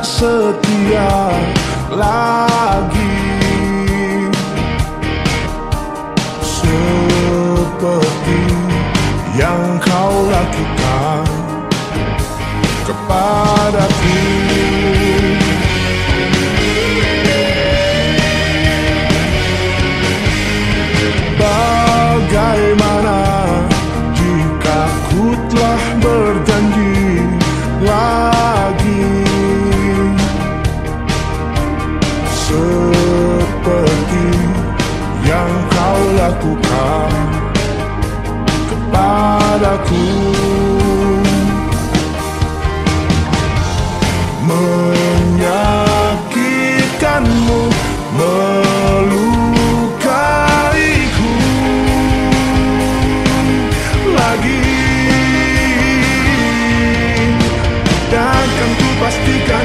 setia lagi. Seperti yang kau lakukan kepadaku Bagaimana jika ku telah berjanji kepadaku Menyakitkanmu Melukaiku. Lagi Dan kan ku pastikan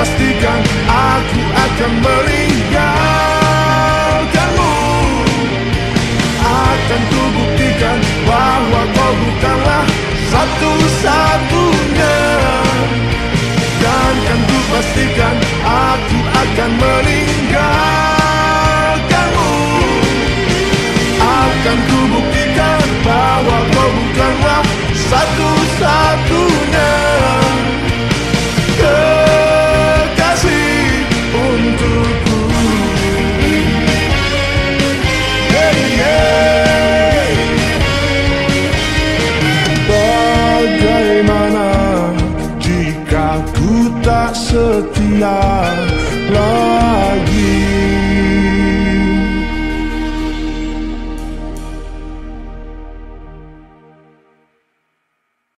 pastikan aku akan meninggalkanmu jika ku tak setia lagi?